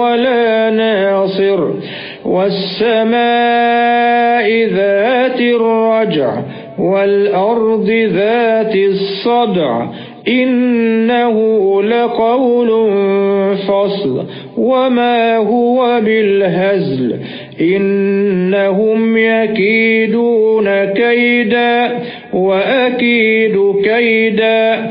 ولا ناصر والسماء ذات الرجع والأرض ذات الصدع إنه لقول فصل وما هو بالهزل إنهم يكيدون كيدا وأكيد كيدا